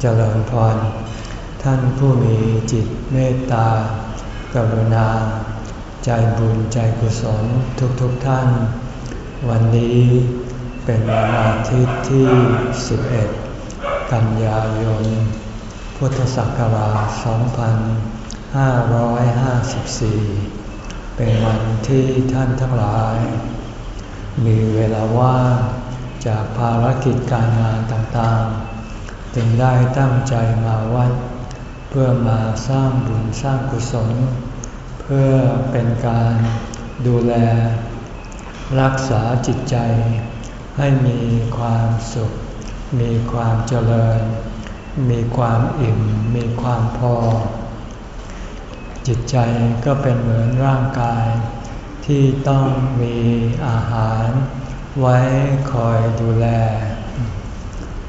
เจริญพร ท่านผู้มีจิตเมตตา กรุณา ใจบุญใจกุศลทุกๆทท่าน วันนี้เป็นวันอาทิตย์ที่ 11 กันยายน พุทธศักราช 2554 เป็นวันที่ท่านทั้งหลาย มีเวลาว่างจากภารกิจการงานต่างๆ จึงได้ตั้งใจมาวัด เพื่อมาสร้างบุญสร้างกุศล เพื่อเป็นการดูแล รักษาจิตใจ ให้มีความสุข มีความเจริญ มีความอิ่ม มีความพอ จิตใจก็เป็นเหมือนร่างกาย ที่ต้องมีอาหาร ไว้คอยดูแล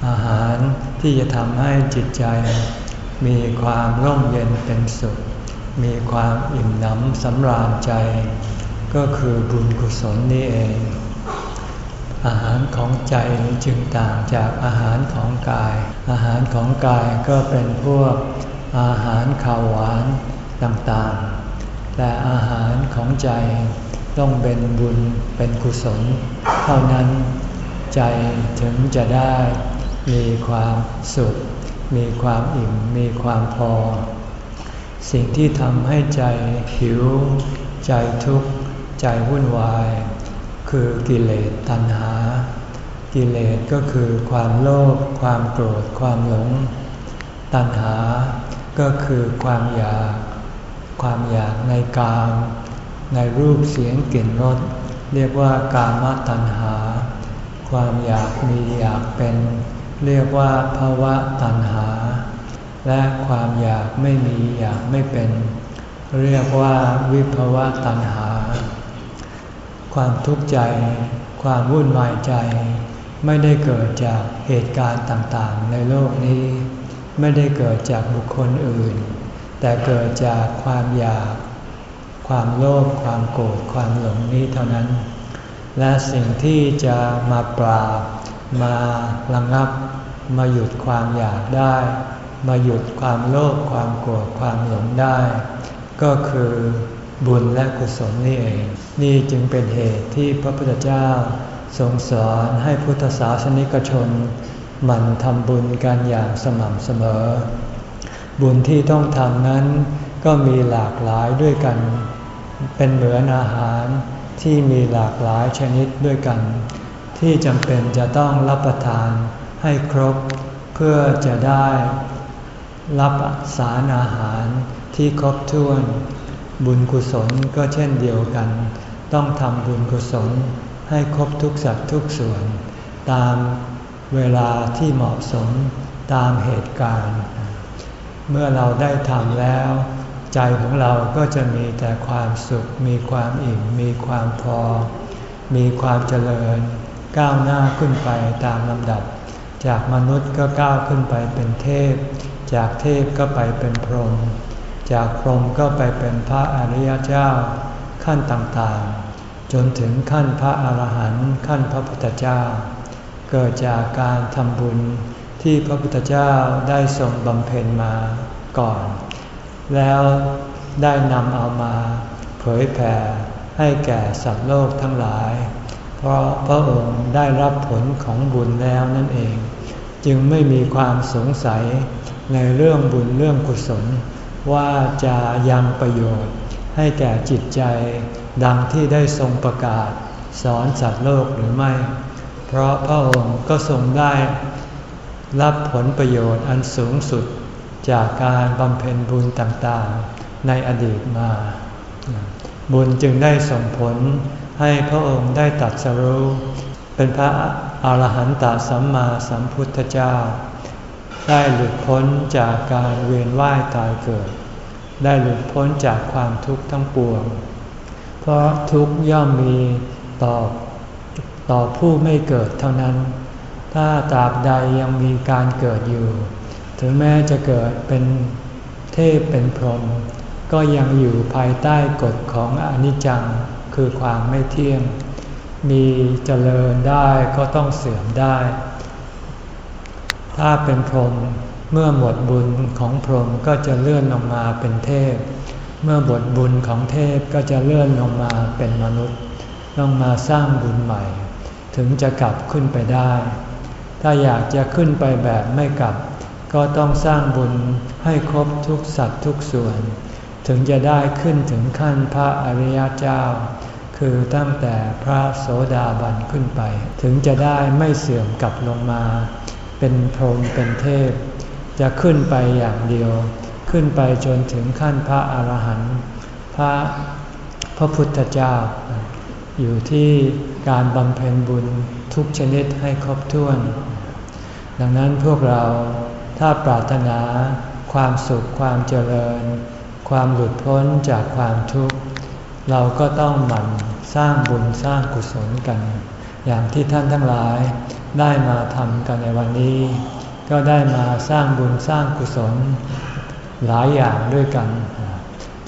อาหารที่จะทำให้จิตใจ มีความร่มเย็นเป็นสุข มีความอิ่มหนำสำราญใจ ก็คือบุญกุศลนี่เอง อาหารของใจจึงต่างจากอาหารของกาย อาหารของกายก็เป็นพวกอาหารข้าวหวานต่างๆ แต่อาหารของใจต้องเป็นบุญเป็นกุศล เท่านั้นใจถึงจะได้ มีความสุข มีความอิ่ม มีความพอ สิ่งที่ทำให้ใจหิว ใจทุกข์ ใจวุ่นวาย คือกิเลสตัณหา กิเลสก็คือความโลภความโกรธความหลง ตัณหาก็คือความอยาก ความอยากในกาม ในรูปเสียงกลิ่นรสเรียกว่ากามตัณหา ความอยากมีอยากเป็น เรียกว่าภาวะตัณหา และความอยากไม่มีอยากไม่เป็น เรียกว่าวิภาวะตัณหา ความทุกข์ใจ ความวุ่นวายใจ ไม่ได้เกิดจากเหตุการณ์ต่างๆ ในโลกนี้ ไม่ได้เกิดจากบุคคลอื่น แต่เกิดจากความอยาก ความโลภความโกรธความหลงนี้เท่านั้น และสิ่งที่จะมาปราบมาระงับ มาหยุดความอยากได้ มาหยุดความโลภความโกรธความหลงได้ ก็คือบุญและกุศลนี่เอง นี่จึงเป็นเหตุที่พระพุทธเจ้าทรงสอนให้พุทธศาสนิกชนมันทำบุญกันอย่างสม่ำเสมอ บุญที่ต้องทำนั้นก็มีหลากหลายด้วยกัน เป็นเหมือนอาหารที่มีหลากหลายชนิดด้วยกัน ที่จำเป็นจะต้องรับประทาน ให้ครบเพื่อจะได้รับสารอาหารที่ครบถ้วน บุญกุศลก็เช่นเดียวกัน ต้องทำบุญกุศลให้ครบทุกสัดทุกส่วน ตามเวลาที่เหมาะสมตามเหตุการณ์ เมื่อเราได้ทำแล้ว ใจของเราก็จะมีแต่ความสุข มีความอิ่ม มีความพอ มีความเจริญ ก้าวหน้าขึ้นไปตามลำดับ จากมนุษย์ก็ก้าวขึ้นไปเป็นเทพ จากเทพก็ไปเป็นพรหม จากพรหมก็ไปเป็นพระอริยเจ้า ขั้นต่างๆ จนถึงขั้นพระอาหารหันต์ขั้นพระพุทธเจ้า เกิดจากการทำบุญที่พระพุทธเจ้าได้ทรงบำเพ็ญมาก่อน แล้วได้นำเอามาเผยแผ่ให้แก่สัตว์โลกทั้งหลาย เพราะพระองค์ได้รับผลของบุญแล้วนั่นเอง จึงไม่มีความสงสัยในเรื่องบุญเรื่องกุศล ว่าจะยังประโยชน์ ให้แก่จิตใจ ดังที่ได้ทรงประกาศ สอนสัตว์โลกหรือไม่ เพราะพระองค์ก็ทรงได้ รับผลประโยชน์อันสูงสุดจากการบำเพ็ญบุญต่างๆ ในอดีตมา บุญจึงได้ส่งผลให้พระองค์ได้ตัดสรู้เป็นพระ อรหันตสัมมาสัมพุทธเจ้า ได้หลุดพ้นจากการเวียนว่ายตายเกิด ได้หลุดพ้นจากความทุกข์ทั้งปวง เพราะทุกข์ย่อมมีต่อต่อผู้ไม่เกิดเท่านั้น ถ้าตราบใดยังมีการเกิดอยู่ ถึงแม้จะเกิดเป็นเทพเป็นพรหมก็ยังอยู่ภายใต้กฎของอนิจจังคือความไม่เที่ยง มีเจริญได้ก็ต้องเสื่อมได้ ถ้าเป็นพรหมเมื่อหมดบุญของพรหมก็จะเลื่อนลงมาเป็นเทพ เมื่อหมดบุญของเทพก็จะเลื่อนลงมาเป็นมนุษย์ต้องมาสร้างบุญใหม่ ถึงจะกลับขึ้นไปได้ ถ้าอยากจะขึ้นไปแบบไม่กลับ ก็ต้องสร้างบุญให้ครบทุกสัตว์ทุกส่วน ถึงจะได้ขึ้นถึงขั้นพระอริยเจ้า คือตั้งแต่พระโสดาบันขึ้นไป ถึงจะได้ไม่เสื่อมกลับลงมา เป็นพรหมเป็นเทพ จะขึ้นไปอย่างเดียว ขึ้นไปจนถึงขั้นพระอรหันต์พระพระพุทธเจ้า อยู่ที่การบำเพ็ญบุญทุกชนิดให้ครบถ้วน ดังนั้นพวกเราถ้าปรารถนาความสุขความเจริญ ความหลุดพ้นจากความทุกข์ เราก็ต้องหมั่นสร้างบุญสร้างกุศลกัน อย่างที่ท่านทั้งหลายได้มาทำกันในวันนี้ ก็ได้มาสร้างบุญสร้างกุศลหลายอย่างด้วยกัน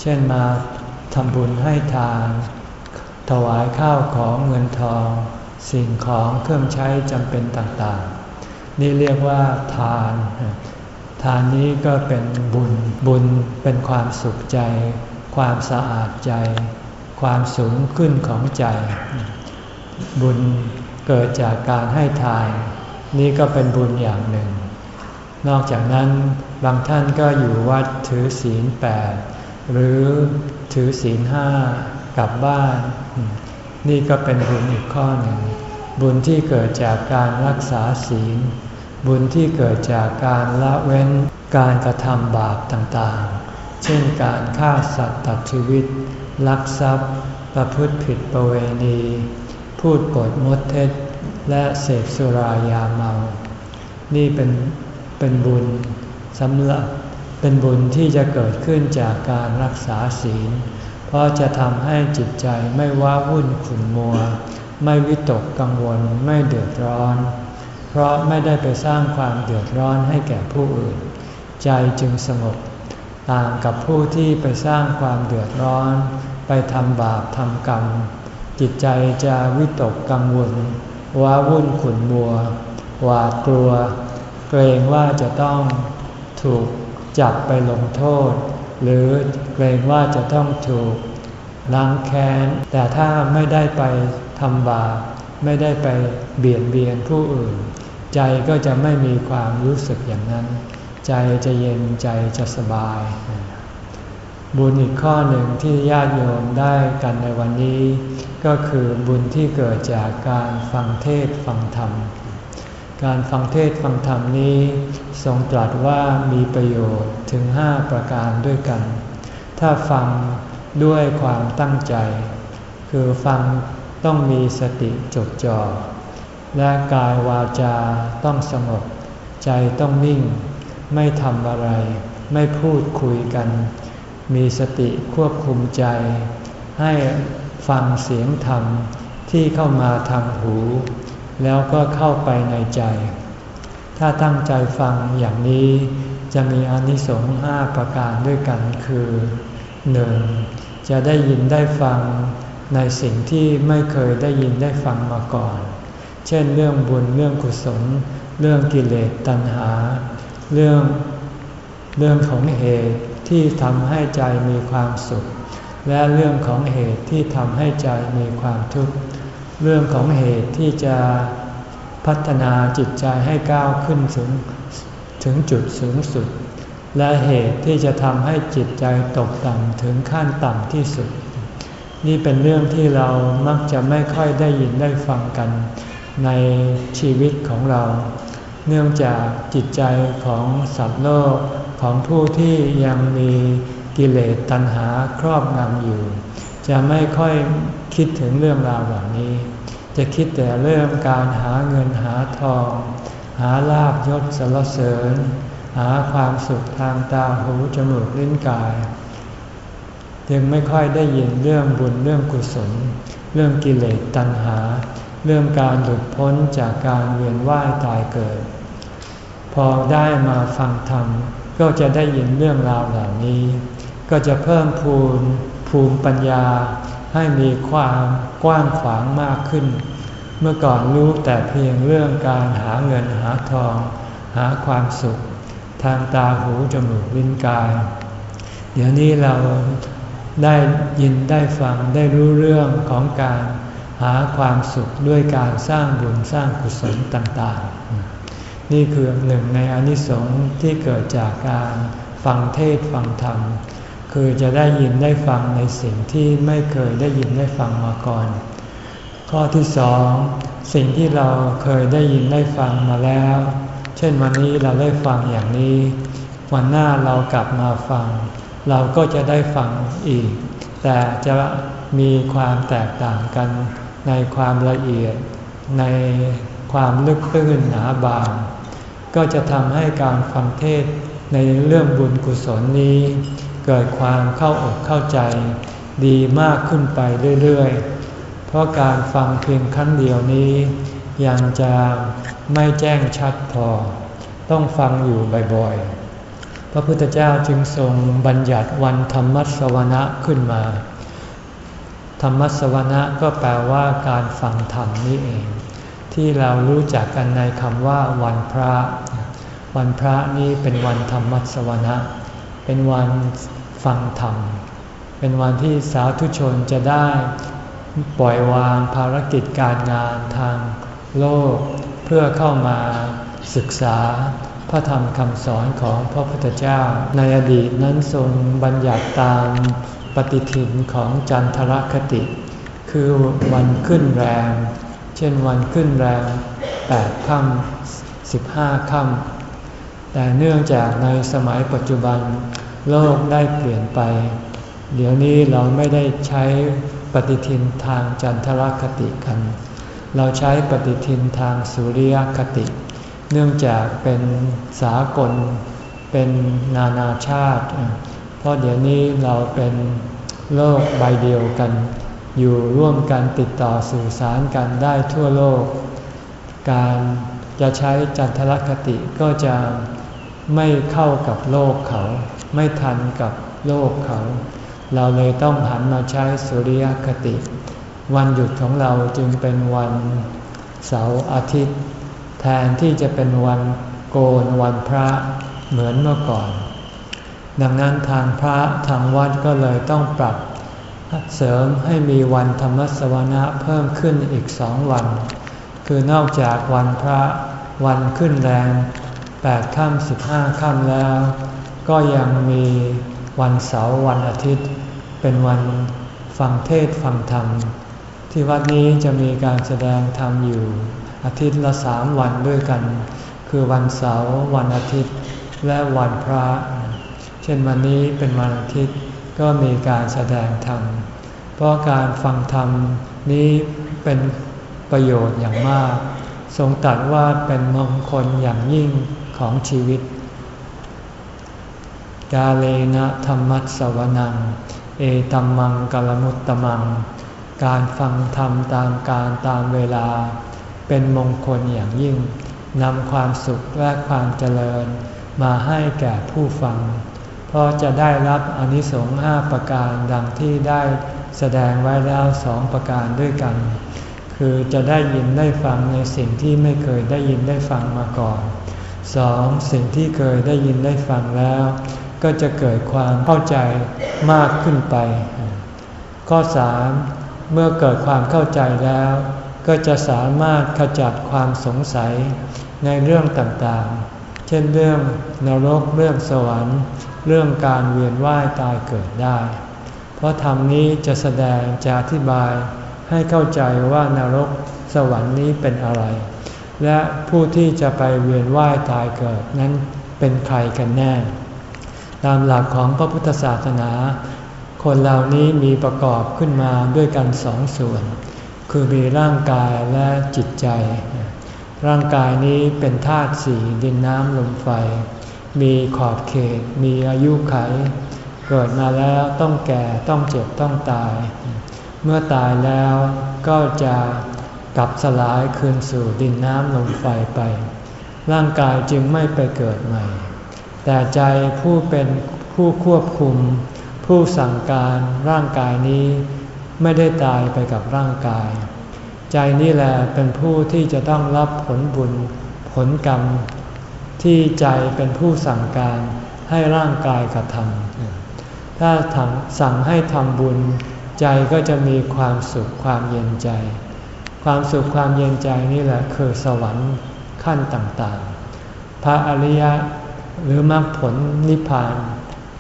เช่นมาทำบุญให้ทาน ถวายข้าวของเงินทอง สิ่งของเครื่องใช้จำเป็นต่างๆ นี่เรียกว่าทาน ทานนี้ก็เป็นบุญบุญเป็นความสุขใจ ความสะอาดใจ ความสูงขึ้นของใจ บุญเกิดจากการให้ทาน นี่ก็เป็นบุญอย่างหนึ่ง นอกจากนั้นบางท่านก็อยู่วัดถือศีลแปดหรือถือศีลห้ากลับบ้าน นี่ก็เป็นบุญอีกข้อหนึ่ง บุญที่เกิดจากการรักษาศีล บุญที่เกิดจากการละเว้นการกระทำบาปต่างๆ เช่นการฆ่าสัตว์ตัดชีวิต ลักทรัพย์ ประพฤติผิดประเวณี พูดปดมดเท็จ และเสพสุรายาเมา นี่เป็นเป็นบุญสำหรับเป็นบุญที่จะเกิดขึ้นจากการรักษาศีล เพราะจะทำให้จิตใจไม่ว้าวุ่นขุ่นมัว ไม่วิตกกังวลไม่เดือดร้อน เพราะไม่ได้ไปสร้างความเดือดร้อนให้แก่ผู้อื่น ใจจึงสงบต่างกับผู้ที่ไปสร้างความเดือดร้อน ไปทำบาปทำกรรม จิตใจจะวิตกกังวล ว้าวุ่นขุนมัว หวาดกลัว เกรงว่าจะต้องถูกจับไปลงโทษ หรือเกรงว่าจะต้องถูกล้างแค้น แต่ถ้าไม่ได้ไปทำบาปไม่ได้ไปเบียดเบียนผู้อื่น ใจก็จะไม่มีความรู้สึกอย่างนั้น ใจจะเย็นใจจะสบาย บุญอีกข้อหนึ่งที่ญาติโยมได้กันในวันนี้ ก็คือบุญที่เกิดจากการฟังเทศฟังธรรม การฟังเทศฟังธรรมนี้ทรงตรัสว่ามีประโยชน์ถึงห้าประการด้วยกัน ถ้าฟังด้วยความตั้งใจ คือฟังต้องมีสติจดจ่อและกายวาจาต้องสงบ ใจต้องนิ่ง ไม่ทำอะไร ไม่พูดคุยกัน มีสติควบคุมใจ ให้ฟังเสียงธรรมที่เข้ามาทางหู แล้วก็เข้าไปในใจ ถ้าตั้งใจฟังอย่างนี้จะมีอนิสงส์ห้าประการด้วยกันคือหนึ่งจะได้ยินได้ฟังในสิ่งที่ไม่เคยได้ยินได้ฟังมาก่อน เช่นเรื่องบุญเรื่องกุศล เรื่องกิเลสตัณหา เรื่องเรื่องของเหตุ ที่ทำให้ใจมีความสุข และเรื่องของเหตุที่ทำให้ใจมีความทุกข์เรื่องของเหตุที่จะพัฒนาจิตใจให้ก้าวขึ้นถึงถึงจุดสูงสุด และเหตุที่จะทำให้จิตใจตกต่ำถึงขั้นต่ำที่สุด นี่เป็นเรื่องที่เรามักจะไม่ค่อยได้ยินได้ฟังกัน ในชีวิตของเรา เนื่องจากจิตใจของสัตว์โลก ของผู้ที่ยังมีกิเลสตัณหาครอบงำอยู่ จะไม่ค่อยคิดถึงเรื่องราวเหล่านี้ จะคิดแต่เรื่องการหาเงินหาทอง หาลาบยศสรรเสริญ หาความสุขทางตาหูจมูกลิ้นกายยังไม่ค่อยได้ยินเรื่องบุญเรื่องกุศล เรื่องกิเลสตัณหา เรื่องการหลุดพ้นจากการเวียนว่ายตายเกิด พอได้มาฟังธรรม ก็จะได้ยินเรื่องราวเหล่านี้ ก็จะเพิ่มพูนภูมิปัญญาให้มีความกว้างขวางมากขึ้น เมื่อก่อนรู้แต่เพียงเรื่องการหาเงินหาทอง หาความสุข ทางตาหูจมูกลิ้นกาย เดี๋ยวนี้เราได้ยินได้ฟังได้รู้เรื่องของการหาความสุขด้วยการสร้างบุญสร้างกุศลต่างๆ นี่คือหนึ่งในอนิสงส์ที่เกิดจากการฟังเทศฟังธรรม คือจะได้ยินได้ฟังในสิ่งที่ไม่เคยได้ยินได้ฟังมาก่อน ข้อที่สองสิ่งที่เราเคยได้ยินได้ฟังมาแล้ว เช่นวันนี้เราได้ฟังอย่างนี้ วันหน้าเรากลับมาฟัง เราก็จะได้ฟังอีก แต่จะมีความแตกต่างกันในความละเอียด ในความลึกตื้นหนาบาง ก็จะทำให้การฟังเทศในเรื่องบุญกุศลนี้ เกิดความเข้าอกเข้าใจ ดีมากขึ้นไปเรื่อยๆ เพราะการฟังเพียงครั้งเดียวนี้ ยังจะไม่แจ้งชัดพอ ต้องฟังอยู่บ่อยๆ พระพุทธเจ้าจึงทรงบัญญัติวันธรรมสวนะขึ้นมา ธรรมสวนะก็แปลว่าการฟังธรรมนี่เอง ที่เรารู้จักกันในคำว่าวันพระ วันพระนี้เป็นวันธรรมสวนะ เป็นวันฟังธรรม เป็นวันที่สาธุชนจะได้ปล่อยวางภารกิจการงานทางโลก เพื่อเข้ามาศึกษาพระธรรมคำสอนของพระพุทธเจ้า ในอดีตนั้นทรงบัญญัติตามปฏิทินของจันทรคติ คือวันขึ้นแรง เช่นวันขึ้นแรงแปดค่ำสิบห้าค่ำ แต่เนื่องจากในสมัยปัจจุบันโลกได้เปลี่ยนไป เดี๋ยวนี้เราไม่ได้ใช้ปฏิทินทางจันทรคติกัน เราใช้ปฏิทินทางสุริยคติ เนื่องจากเป็นสากล เป็นนานาชาติ เพราะเดี๋ยวนี้เราเป็นโลกใบเดียวกัน อยู่ร่วมกันติดต่อสื่อสารกันได้ทั่วโลก การจะใช้จันทรคติก็จะ ไม่เข้ากับโลกเขา ไม่ทันกับโลกเขา เราเลยต้องหันมาใช้สุริยคติ วันหยุดของเราจึงเป็นวันเสาร์อาทิตย์ แทนที่จะเป็นวันโกนวันพระเหมือนเมื่อก่อน ดังนั้นทางพระทางวัดก็เลยต้องปรับเสริมให้มีวันธรรมสวนะเพิ่มขึ้นอีกสองวัน คือนอกจากวันพระวันขึ้นแรง แปดค่ำสิบห้าค่ำแล้ว ก็ยังมีวันเสาร์วันอาทิตย์ เป็นวันฟังเทศฟังธรรม ที่วัดนี้จะมีการแสดงธรรมอยู่อาทิตย์ละสามวันด้วยกัน คือวันเสาร์วันอาทิตย์ และวันพระ เช่นวันนี้เป็นวันอาทิตย์ก็มีการแสดงธรรม เพราะการฟังธรรมนี้เป็นประโยชน์อย่างมาก ทรงตัดว่าเป็นมงคลอย่างยิ่ง ของชีวิต กาเลนะธรรมัสวนัง เอตัมมังกลมุตตมัง การฟังธรรมตามการตามเวลา เป็นมงคลอย่างยิ่งนำความสุขและความเจริญ มาให้แก่ผู้ฟัง เพราะจะได้รับอนิสงส์ห้าประการดังที่ได้แสดงไว้แล้วสองประการด้วยกัน คือจะได้ยินได้ฟังในสิ่งที่ไม่เคยได้ยินได้ฟังมาก่อน สองสิ่งที่เคยได้ยินได้ฟังแล้ว ก็จะเกิดความเข้าใจมากขึ้นไป ข้อสามเมื่อเกิดความเข้าใจแล้ว ก็จะสามารถขจัดความสงสัยในเรื่องต่างๆ เช่นเรื่องนรกเรื่องสวรรค์ เรื่องการเวียนว่ายตายเกิดได้ เพราะธรรมนี้จะแสดงจะอธิบายให้เข้าใจว่านรกสวรรค์นี้เป็นอะไร และผู้ที่จะไปเวียนว่ายตายเกิดนั้นเป็นใครกันแน่ ตามหลักของพระพุทธศาสนา คนเหล่านี้มีประกอบขึ้นมาด้วยกันสองส่วน คือมีร่างกายและจิตใจ ร่างกายนี้เป็นธาตุสี่ดินน้ำลมไฟ มีขอบเขต มีอายุไข เกิดมาแล้วต้องแก่ต้องเจ็บต้องตาย เมื่อตายแล้วก็จะ กลับสลายคืนสู่ดินน้ำลมไฟไป ร่างกายจึงไม่ไปเกิดใหม่ แต่ใจผู้เป็นผู้ควบคุม ผู้สั่งการร่างกายนี้ไม่ได้ตายไปกับร่างกาย ใจนี่แหละเป็นผู้ที่จะต้องรับผลบุญผลกรรม ที่ใจเป็นผู้สั่งการให้ร่างกายกระทำถ้าสั่งให้ทำบุญ ใจก็จะมีความสุขความเย็นใจ ความสุขความเย็นใจนี่แหละคือสวรรค์ขั้นต่างๆ พระอริยะหรือมรรคผลนิพพาน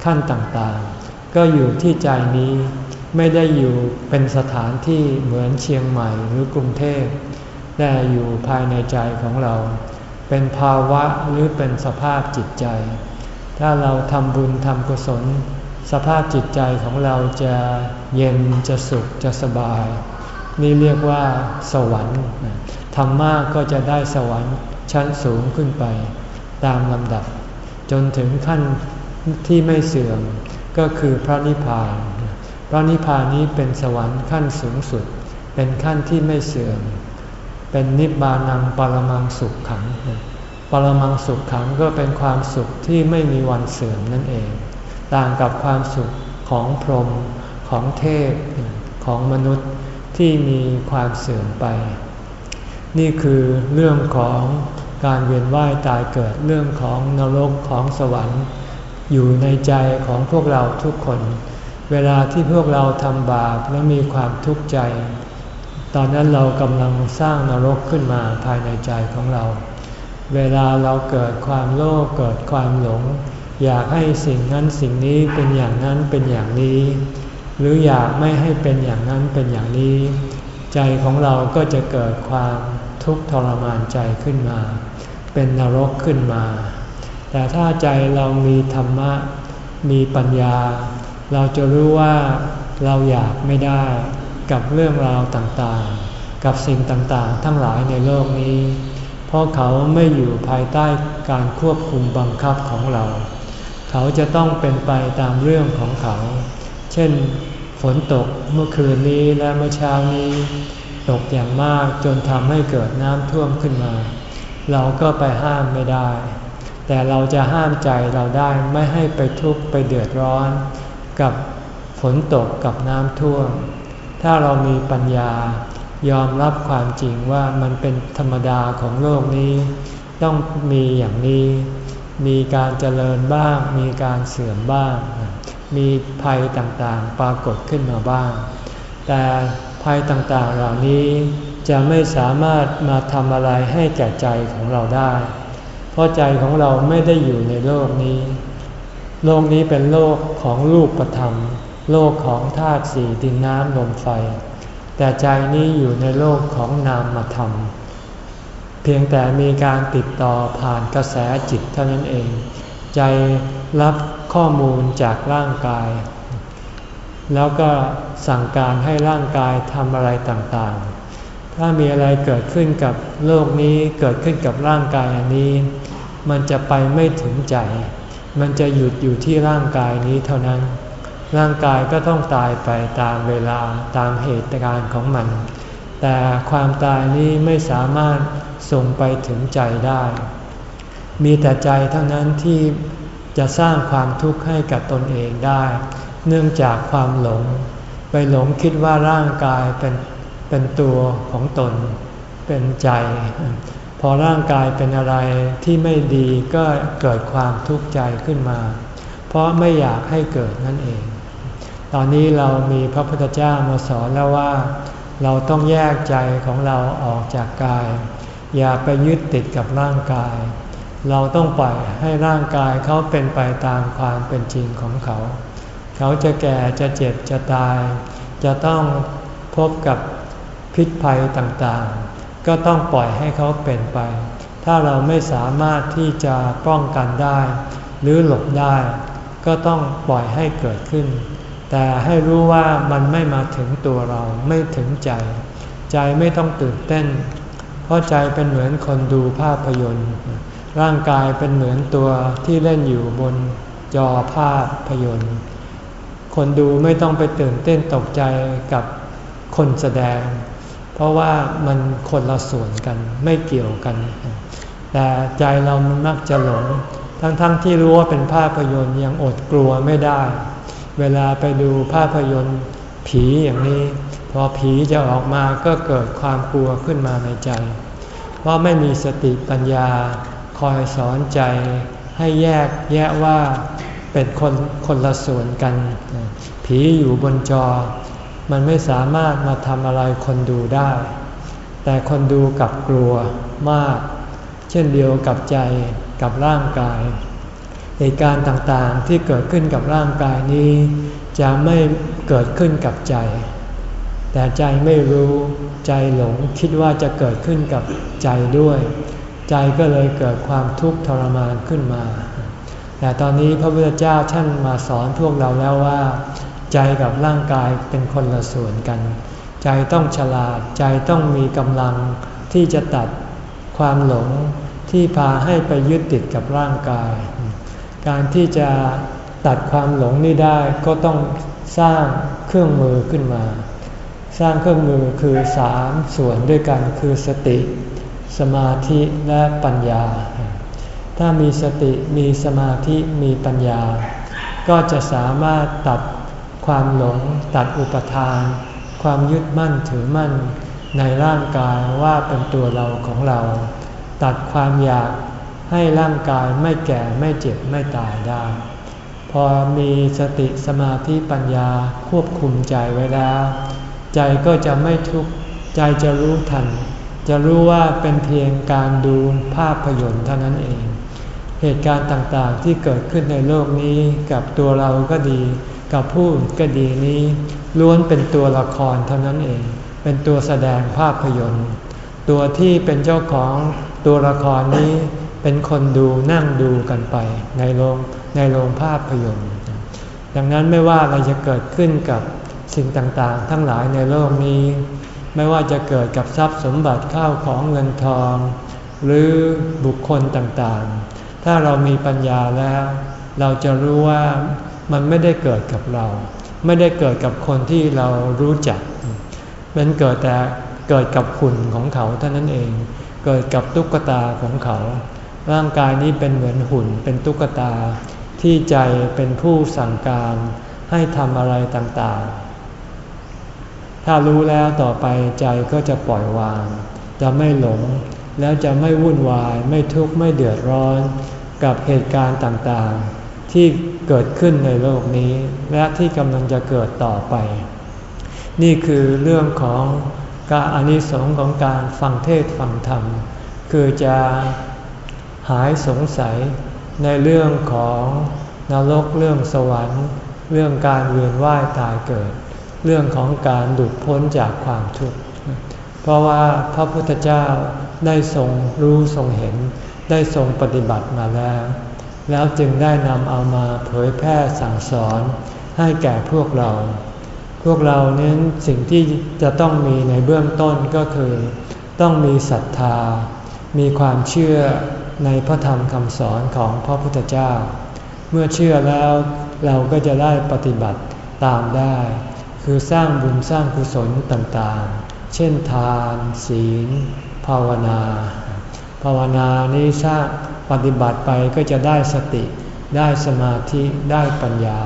ขั้นต่างๆ ก็อยู่ที่ใจนี้ไม่ได้อยู่เป็นสถานที่เหมือนเชียงใหม่หรือกรุงเทพแต่อยู่ภายในใจของเรา เป็นภาวะหรือเป็นสภาพจิตใจ ถ้าเราทำบุญทำกุศล สภาพจิตใจของเราจะเย็นจะสุขจะสบาย นี่เรียกว่าสวรรค์ทำมากก็จะได้สวรรค์ชั้นสูงขึ้นไป ตามลำดับ จนถึงขั้นที่ไม่เสื่อมก็คือพระนิพพาน พระนิพพานนี้เป็นสวรรค์ขั้นสูงสุด เป็นขั้นที่ไม่เสื่อม เป็นนิบานังปรมังสุขขัง ปรมังสุขขังก็เป็นความสุขที่ไม่มีวันเสื่อมนั่นเอง ต่างกับความสุขของพรหมของเทพของมนุษย์ ที่มีความเสื่อมไป นี่คือเรื่องของการเวียนว่ายตายเกิดเรื่องของนรกของสวรรค์ อยู่ในใจของพวกเราทุกคน เวลาที่พวกเราทำบาปและมีความทุกข์ใจ ตอนนั้นเรากำลังสร้างนรกขึ้นมาภายในใจของเรา เวลาเราเกิดความโลภเกิดความหลง อยากให้สิ่งนั้นสิ่งนี้เป็นอย่างนั้นเป็นอย่างนี้ หรืออยากไม่ให้เป็นอย่างนั้นเป็นอย่างนี้ ใจของเราก็จะเกิดความทุกข์ทรมานใจขึ้นมา เป็นนรกขึ้นมา แต่ถ้าใจเรามีธรรมะ มีปัญญา เราจะรู้ว่าเราอยากไม่ได้กับเรื่องราวต่างๆ กับสิ่งต่างๆ ทั้งหลายในโลกนี้ เพราะเขาไม่อยู่ภายใต้การควบคุมบังคับของเรา เขาจะต้องเป็นไปตามเรื่องของเขา เช่น ฝนตกเมื่อคืนนี้และเมื่อเช้านี้ ตกอย่างมากจนทำให้เกิดน้ำท่วมขึ้นมา เราก็ไปห้ามไม่ได้ แต่เราจะห้ามใจเราได้ไม่ให้ไปทุกข์ไปเดือดร้อน กับฝนตกกับน้ำท่วม ถ้าเรามีปัญญายอมรับความจริงว่ามันเป็นธรรมดาของโลกนี้ ต้องมีอย่างนี้ มีการเจริญบ้าง มีการเสื่อมบ้าง มีภัยต่างๆ ปรากฏขึ้นมาบ้าง แต่ภัยต่างๆเหล่านี้จะไม่สามารถมาทำอะไรให้แก่ใจของเราได้ เพราะใจของเราไม่ได้อยู่ในโลกนี้ โลกนี้เป็นโลกของรูปธรรม โลกของธาตุสี่ดินน้ำลมไฟ แต่ใจนี้อยู่ในโลกของนามธรรมเพียงแต่มีการติดต่อผ่านกระแสจิตเท่านั้นเอง ใจรับ ข้อมูลจากร่างกาย แล้วก็สั่งการให้ร่างกายทำอะไรต่างๆ ถ้ามีอะไรเกิดขึ้นกับโลกนี้เกิดขึ้นกับร่างกายอันนี้ มันจะไปไม่ถึงใจ มันจะหยุดอยู่ที่ร่างกายนี้เท่านั้น ร่างกายก็ต้องตายไปตามเวลาตามเหตุการณ์ของมัน แต่ความตายนี้ไม่สามารถส่งไปถึงใจได้ มีแต่ใจเท่านั้นที่ จะสร้างความทุกข์ให้กับตนเองได้ เนื่องจากความหลง ไปหลงคิดว่าร่างกายเป็นเป็นตัวของตน เป็นใจ พอร่างกายเป็นอะไรที่ไม่ดีก็เกิดความทุกข์ใจขึ้นมา เพราะไม่อยากให้เกิดนั่นเอง ตอนนี้เรามีพระพุทธเจ้ามาสอนแล้วว่า เราต้องแยกใจของเราออกจากกาย อย่าไปยึดติดกับร่างกาย เราต้องปล่อยให้ร่างกายเขาเป็นไปตามความเป็นจริงของเขา เขาจะแก่จะเจ็บจะตาย จะต้องพบกับพิษภัยต่างๆ ก็ต้องปล่อยให้เขาเป็นไป ถ้าเราไม่สามารถที่จะป้องกันได้ หรือหลบได้ ก็ต้องปล่อยให้เกิดขึ้น แต่ให้รู้ว่ามันไม่มาถึงตัวเราไม่ถึงใจ ใจไม่ต้องตื่นเต้น เพราะใจเป็นเหมือนคนดูภาพยนตร์ ร่างกายเป็นเหมือนตัวที่เล่นอยู่บนจอภาพยนตร์ คนดูไม่ต้องไปตื่นเต้นตกใจกับคนแสดง เพราะว่ามันคนละส่วนกันไม่เกี่ยวกัน แต่ใจเรามันมักจะหลง ทั้งๆทที่รู้ว่าเป็นภาพยนตร์ยังอดกลัวไม่ได้ เวลาไปดูภาพยนตร์ผีอย่างนี้ พอผีจะออกมาก็เกิดความกลัวขึ้นมาในใจ เพราะไม่มีสติปัญญา คอยสอนใจให้แยกแยะว่าเป็นคนคนละส่วนกัน ผีอยู่บนจอ มันไม่สามารถมาทำอะไรคนดูได้ แต่คนดูกับกลัวมาก เช่นเดียวกับใจกับร่างกายเหตุการณ์ต่างๆที่เกิดขึ้นกับร่างกายนี้ จะไม่เกิดขึ้นกับใจ แต่ใจไม่รู้ใจหลงคิดว่าจะเกิดขึ้นกับใจด้วย ใจก็เลยเกิดความทุกข์ทรมานขึ้นมา แต่ตอนนี้พระพุทธเจ้าท่านมาสอนพวกเราแล้วว่า ใจกับร่างกายเป็นคนละส่วนกัน ใจต้องฉลาด ใจต้องมีกำลังที่จะตัดความหลงที่พาให้ไปยึดติดกับร่างกาย การที่จะตัดความหลงนี้ได้ก็ต้องสร้างเครื่องมือขึ้นมา สร้างเครื่องมือคือสามส่วนด้วยกันคือสติ สมาธิและปัญญา ถ้ามีสติมีสมาธิมีปัญญา ก็จะสามารถตัดความหลง ตัดอุปทาน ความยึดมั่นถือมั่นในร่างกายว่าเป็นตัวเราของเรา ตัดความอยากให้ร่างกายไม่แก่ไม่เจ็บไม่ตายได้ พอมีสติสมาธิปัญญาควบคุมใจไว้แล้ว ใจก็จะไม่ทุกข์ใจจะรู้ทัน จะรู้ว่าเป็นเพียงการดูภาพยนตร์เท่านั้นเอง เหตุการณ์ต่างๆที่เกิดขึ้นในโลกนี้กับตัวเราก็ดี กับผู้ก็ดีนี้ ล้วนเป็นตัวละครเท่านั้นเอง เป็นตัวแสดงภาพยนตร์ ตัวที่เป็นเจ้าของตัวละครนี้เป็นคนดูนั่งดูกันไปในโรงในโรงภาพยนตร์ดังนั้นไม่ว่าอะไรจะเกิดขึ้นกับสิ่งต่างๆ ทั้งหลายในโลกนี้ ไม่ว่าจะเกิดกับทรัพย์สมบัติข้าวของเงินทอง หรือบุคคลต่างๆ ถ้าเรามีปัญญาแล้ว เราจะรู้ว่ามันไม่ได้เกิดกับเรา ไม่ได้เกิดกับคนที่เรารู้จัก มันเกิดแต่เกิดกับขุนของเขาเท่านั้นเอง เกิดกับตุ๊กตาของเขา ร่างกายนี้เป็นเหมือนหุ่นเป็นตุ๊กตา ที่ใจเป็นผู้สั่งการให้ทำอะไรต่างๆ ถ้ารู้แล้วต่อไปใจก็จะปล่อยวาง จะไม่หลง แล้วจะไม่วุ่นวาย ไม่ทุกข์ ไม่เดือดร้อน กับเหตุการณ์ต่างๆ ที่เกิดขึ้นในโลกนี้ และที่กำลังจะเกิดต่อไป นี่คือเรื่องของการอนิสงส์ของการฟังเทศฟังธรรม คือจะหายสงสัยในเรื่องของนรกเรื่องสวรรค์ เรื่องการเวียนว่ายตายเกิด เรื่องของการหลุดพ้นจากความทุกข์ เพราะว่าพระพุทธเจ้าได้ทรงรู้ทรงเห็น ได้ทรงปฏิบัติมาแล้ว แล้วจึงได้นำเอามาเผยแพร่สั่งสอนให้แก่พวกเรา พวกเราเน้นสิ่งที่จะต้องมีในเบื้องต้นก็คือ ต้องมีศรัทธา มีความเชื่อในพระธรรมคำสอนของพระพุทธเจ้า เมื่อเชื่อแล้วเราก็จะได้ปฏิบัติตามได้ คือสร้างบุญสร้างกุศลต่างๆ เช่นทาน ศีล ภาวนา ภาวนานี้สร้างปฏิบัติไปก็จะได้สติ ได้สมาธิได้ปัญญา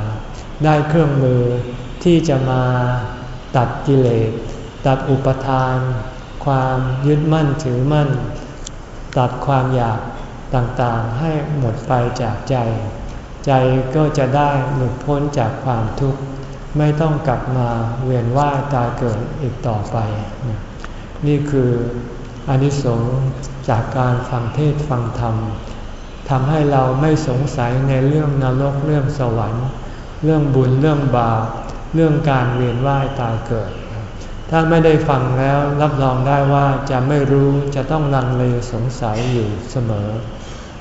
ได้เครื่องมือที่จะมาตัดกิเลส ตัดอุปทาน ความยึดมั่นถือมั่น ตัดความอยากต่างๆ ให้หมดไปจากใจ ใจก็จะได้หลุดพ้นจากความทุกข์ ไม่ต้องกลับมาเวียนว่ายตายเกิดอีกต่อไป นี่คืออนิสงส์จากการฟังเทศฟังธรรมทำให้เราไม่สงสัยในเรื่องนรกเรื่องสวรรค์ เรื่องบุญเรื่องบาปเรื่องการเวียนว่ายตายเกิด ถ้าไม่ได้ฟังแล้วรับรองได้ว่าจะไม่รู้จะต้องลังเลสงสัยอยู่เสมอ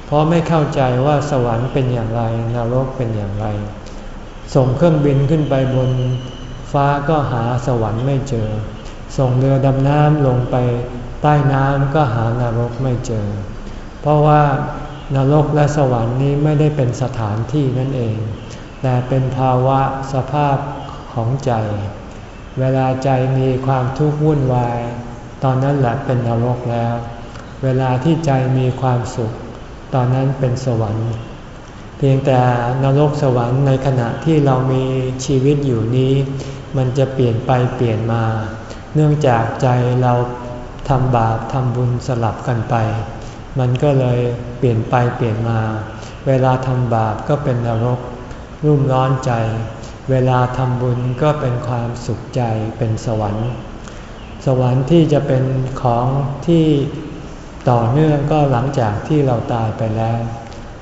เพราะไม่เข้าใจว่าสวรรค์เป็นอย่างไรนรกเป็นอย่างไร ส่งเครื่องบินขึ้นไปบนฟ้าก็หาสวรรค์ไม่เจอ ส่งเรือดำน้ำลงไปใต้น้ำก็หานรกไม่เจอ เพราะว่านรกและสวรรค์นี้ไม่ได้เป็นสถานที่นั่นเอง แต่เป็นภาวะสภาพของใจ เวลาใจมีความทุกข์วุ่นวาย ตอนนั้นแหละเป็นนรกแล้ว เวลาที่ใจมีความสุข ตอนนั้นเป็นสวรรค์ เพียงแต่นรกสวรรค์ในขณะที่เรามีชีวิตอยู่นี้ มันจะเปลี่ยนไปเปลี่ยนมา เนื่องจากใจเราทำบาปทำบุญสลับกันไป มันก็เลยเปลี่ยนไปเปลี่ยนมา เวลาทำบาปก็เป็นนรก รุ่มร้อนใจ เวลาทำบุญก็เป็นความสุขใจเป็นสวรรค์ สวรรค์ที่จะเป็นของที่ต่อเนื่องก็หลังจากที่เราตายไปแล้ว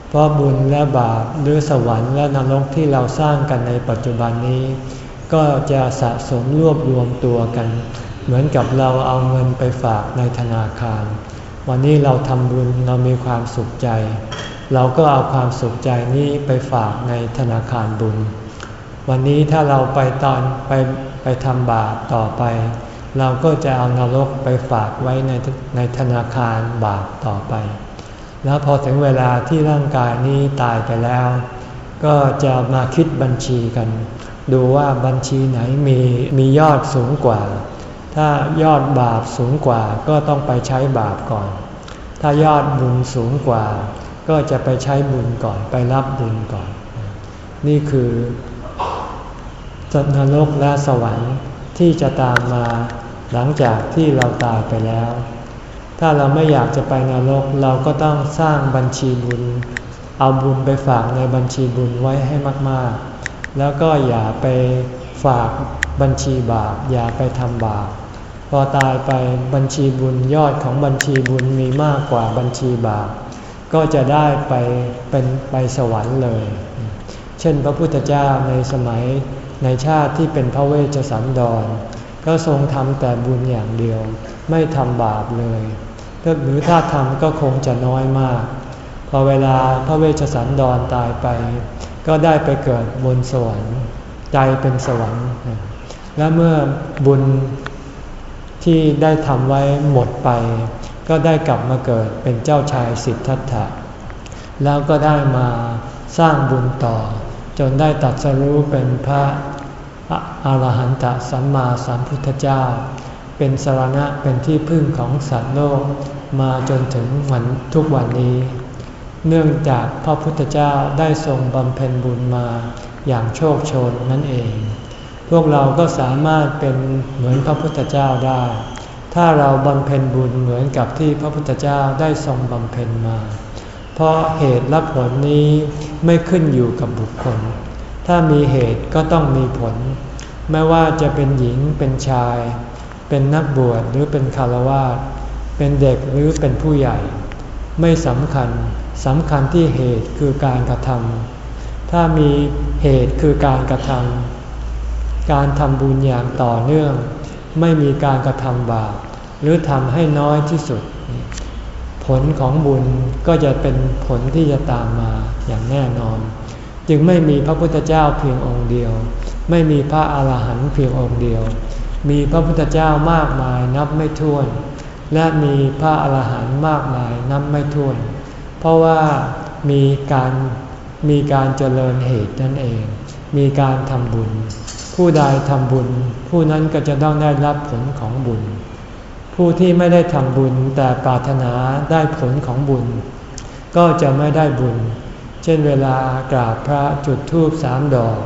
เพราะบุญและบาปหรือสวรรค์และนรกที่เราสร้างกันในปัจจุบันนี้ ก็จะสะสมรวบรวมตัวกัน เหมือนกับเราเอาเงินไปฝากในธนาคาร วันนี้เราทำบุญเรามีความสุขใจ เราก็เอาความสุขใจนี้ไปฝากในธนาคารบุญ วันนี้ถ้าเราไปตอนไปไปทำบาปต่อไป เราก็จะเอานรกไปฝากไว้ในในธนาคารบาปต่อไป แล้วพอถึงเวลาที่ร่างกายนี้ตายไปแล้ว ก็จะมาคิดบัญชีกัน ดูว่าบัญชีไหนมีมียอดสูงกว่า ถ้ายอดบาปสูงกว่าก็ต้องไปใช้บาปก่อน ถ้ายอดบุญสูงกว่า ก็จะไปใช้บุญก่อนไปรับบุญก่อน นี่คือสัตว์นรกและสวรรค์ที่จะตามมาหลังจากที่เราตายไปแล้ว ถ้าเราไม่อยากจะไปนรกเราก็ต้องสร้างบัญชีบุญ เอาบุญไปฝากในบัญชีบุญไว้ให้มากๆ แล้วก็อย่าไปฝากบัญชีบาปอย่าไปทำบาปพอตายไปบัญชีบุญยอดของบัญชีบุญมีมากกว่าบัญชีบาปก็จะได้ไปเป็นไปสวรรค์เลย เช่นพระพุทธเจ้าในสมัยในชาติที่เป็นพระเวชสันดร ก็ทรงทำแต่บุญอย่างเดียว ไม่ทำบาปเลย หรือถ้าทำก็คงจะน้อยมาก พอเวลาพระเวชสันดรตายไป ก็ได้ไปเกิดบนสวรรค์ใจเป็นสวรรค์ และเมื่อบุญที่ได้ทำไว้หมดไป ก็ได้กลับมาเกิดเป็นเจ้าชายสิทธัตถะ แล้วก็ได้มาสร้างบุญต่อ จนได้ตัดสรู้เป็นพระอรหันตสัมมาสัมพุทธเจ้า เป็นสารณะเป็นที่พึ่งของสัตว์โลกมาจนถึงวันทุกวันนี้ เนื่องจากพระพุทธเจ้าได้ทรงบำเพ็ญบุญมาอย่างโชคชนนั่นเอง พวกเราก็สามารถเป็นเหมือนพระพุทธเจ้าได้ ถ้าเราบำเพ็ญบุญเหมือนกับที่พระพุทธเจ้าได้ทรงบำเพ็ญมา เพราะเหตุและผลนี้ไม่ขึ้นอยู่กับบุคคล ถ้ามีเหตุก็ต้องมีผล ไม่ว่าจะเป็นหญิงเป็นชาย เป็นนักบวชหรือเป็นคารวะเป็นเด็กหรือเป็นผู้ใหญ่ ไม่สำคัญสำคัญที่เหตุคือการกระทำถ้ามีเหตุคือการกระทำการทำบุญอย่างต่อเนื่อง ไม่มีการกระทำบาปหรือทำให้น้อยที่สุด ผลของบุญก็จะเป็นผลที่จะตามมาอย่างแน่นอน จึงไม่มีพระพุทธเจ้าเพียงองค์เดียว ไม่มีพระอาหารหันต์เพียงองค์เดียว มีพระพุทธเจ้ามากมายนับไม่ถ้วน และมีพระอาหารหันต์มากมายนับไม่ถ้วน เพราะว่ามีการมีการเจริญเหตุนั่นเอง มีการทำบุญ ผู้ใดทำบุญ ผู้นั้นก็จะต้องได้รับผลของบุญ ผู้ที่ไม่ได้ทำบุญแต่ปรารถนาได้ผลของบุญ ก็จะไม่ได้บุญ เช่นเวลากราบพระจุดธูปสามดอก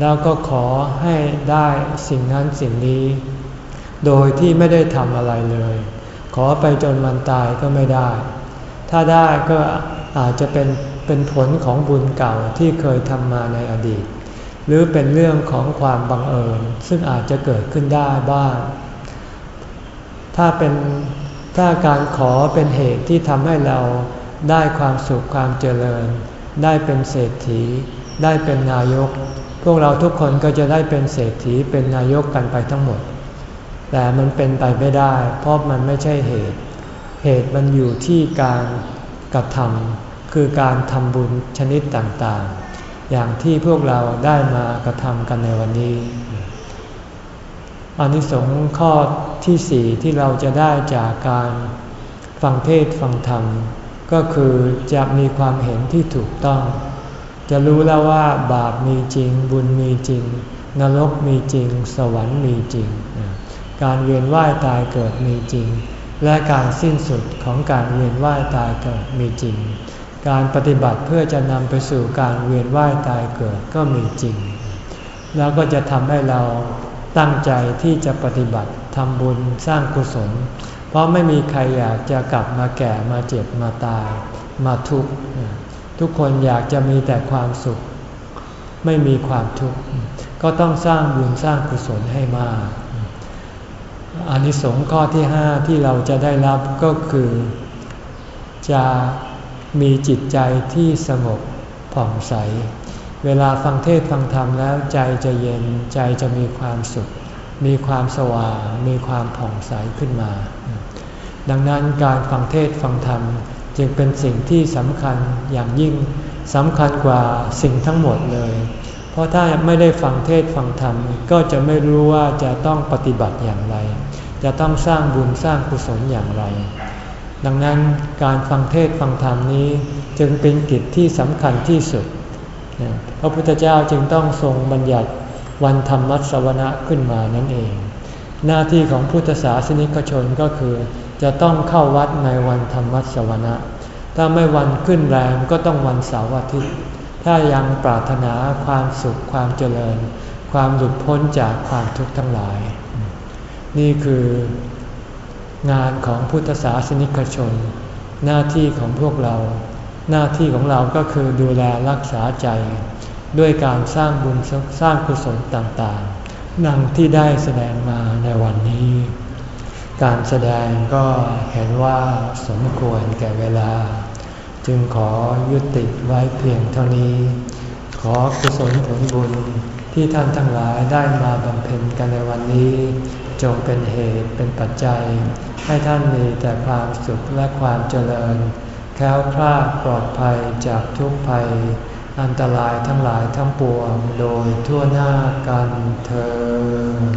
แล้วก็ขอให้ได้สิ่งนั้นสิ่งนี้ โดยที่ไม่ได้ทำอะไรเลย ขอไปจนมันตายก็ไม่ได้ ถ้าได้ก็อาจจะเป็นเป็นผลของบุญเก่าที่เคยทำมาในอดีต หรือเป็นเรื่องของความบังเอิญซึ่งอาจจะเกิดขึ้นได้บ้าง ถ้าเป็นถ้าการขอเป็นเหตุที่ทำให้เราได้ความสุขความเจริญ ได้เป็นเศรษฐี ได้เป็นนายก พวกเราทุกคนก็จะได้เป็นเศรษฐีเป็นนายกกันไปทั้งหมด แต่มันเป็นไปไม่ได้ เพราะมันไม่ใช่เหตุ เหตุมันอยู่ที่การกระทำคือการทำบุญชนิดต่างๆ อย่างที่พวกเราได้มากระทำกันในวันนี้อานิสงส์ข้อที่สี่ที่เราจะได้จากการฟังเทศฟังธรรม ก็คือจะมีความเห็นที่ถูกต้อง จะรู้แล้วว่าบาปมีจริง บุญมีจริง นรกมีจริง สวรรค์มีจริง การเวียนว่ายตายเกิดมีจริง และการสิ้นสุดของการเวียนว่ายตายเกิดมีจริง การปฏิบัติเพื่อจะนำไปสู่การเวียนว่ายตายเกิดก็มีจริง แล้วก็จะทำให้เราตั้งใจที่จะปฏิบัติทำบุญสร้างกุศล เพเพราะไม่มีใครอยากจะกลับมาแก่มาเจ็บมาตายมาทุกข์ ทุกคนอยากจะมีแต่ความสุข ไม่มีความทุกข์ ก็ต้องสร้างบุญสร้างกุศลให้มากอานิสงส์ข้อที่ห้าที่เราจะได้รับก็คือ จะมีจิตใจที่สงบผ่องใส เวลาฟังเทศฟังธรรมแล้วใจจะเย็นใจจะมีความสุข มีความสว่าง มีความผ่องใสขึ้นมา ดังนั้นการฟังเทศฟังธรรม จึงเป็นสิ่งที่สำคัญอย่างยิ่งสำคัญกว่าสิ่งทั้งหมดเลย เพราะถ้าไม่ได้ฟังเทศฟังธรรม ก็จะไม่รู้ว่าจะต้องปฏิบัติอย่างไร จะต้องสร้างบุญสร้างกุศลอย่างไร ดังนั้นการฟังเทศฟังธรรมนี้จึงเป็นกิจที่สำคัญที่สุด พระพุทธเจ้าจึงต้องทรงบัญญัติวันธรรมสวนะขึ้นมานั่นเอง หน้าที่ของพุทธศาสนิกชนก็คือ จะต้องเข้าวัดในวันธรรมสวนะ ถ้าไม่วันขึ้นแรมก็ต้องวันเสาร์อาทิตย์ ถ้ายังปรารถนาความสุขความเจริญ ความหลุดพ้นจากความทุกข์ทั้งหลาย นี่คืองานของพุทธศาสนิกชน หน้าที่ของพวกเรา หน้าที่ของเราก็คือดูแลรักษาใจ ด้วยการสร้างบุญสร้างกุศลต่างๆนังที่ได้แสดงมาในวันนี้ การแสดงก็เห็นว่าสมควรแก่เวลา จึงขอยุติไว้เพียงเท่านี้ ขอกุศลผลบุญที่ท่านทั้งหลายได้มาบำเพ็ญกันในวันนี้ จงเป็นเหตุเป็นปัจจัย ให้ท่านมีแต่ความสุขและความเจริญ แค้วคลาดปลอดภัยจากทุกภัย อันตรายทั้งหลายทั้งปวงโดยทั่วหน้ากันเธอ